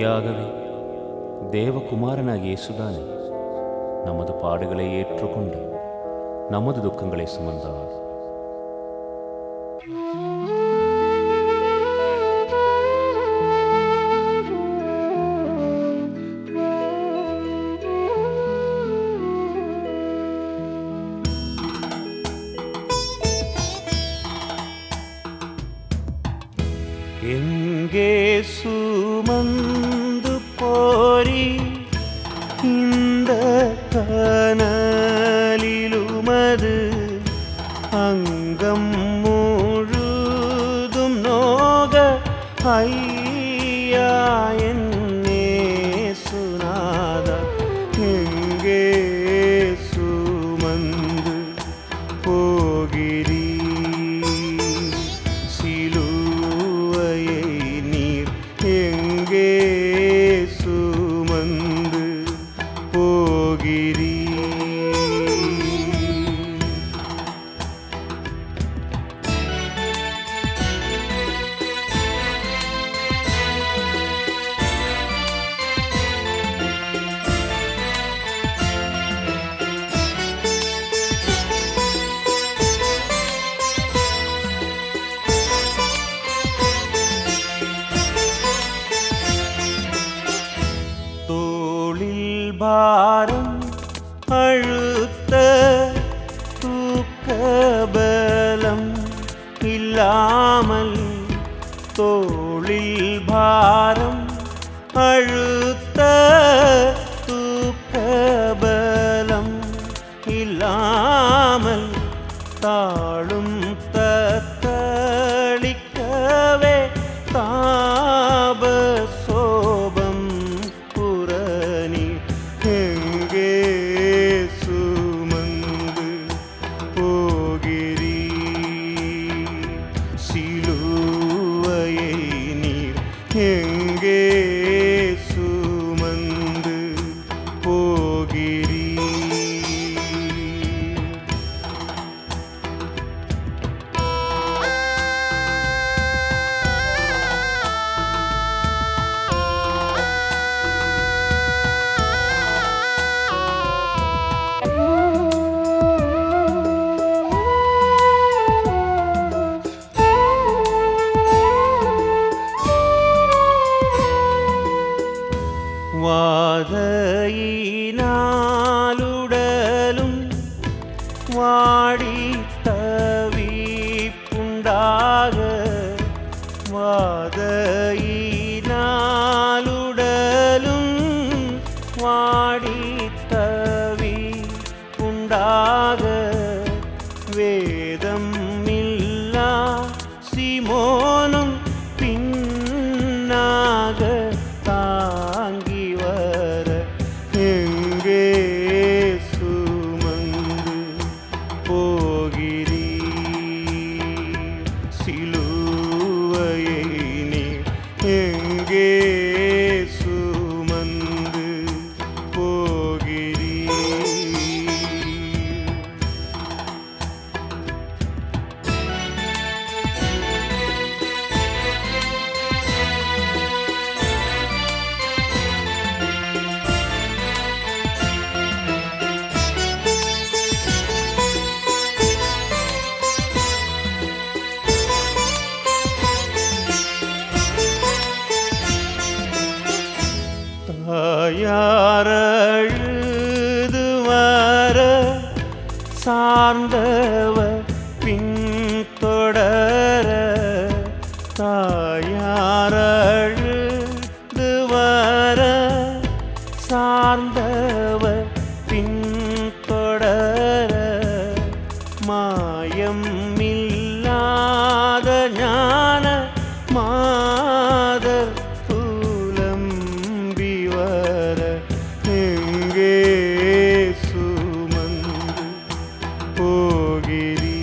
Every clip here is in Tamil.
மெய்யாகவே தேவகுமாரனாக இயேசுதானே நமது பாடுகளை ஏற்றுக்கொண்டு நமது துக்கங்களை சுமந்தார். எங்கே சுமந்த story பாரம் அழுத்த தூக்கபலம் இல்லாமல் தோளில் பாரம் அழுத்த தூக்கபலம் இல்லாமல் தாழும் உண்டாக. வேதம் இல்லா சிமோனும் பின்னாக தாங்கி வர. எங்கே சுமந்து போகிறீ சிலு ഭയമില്ലാതെ ഞാൻ മാതർ പൂലം വിവര എങ്കേ സുമന്ത് പോകിരി.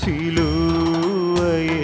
സിലുവയേ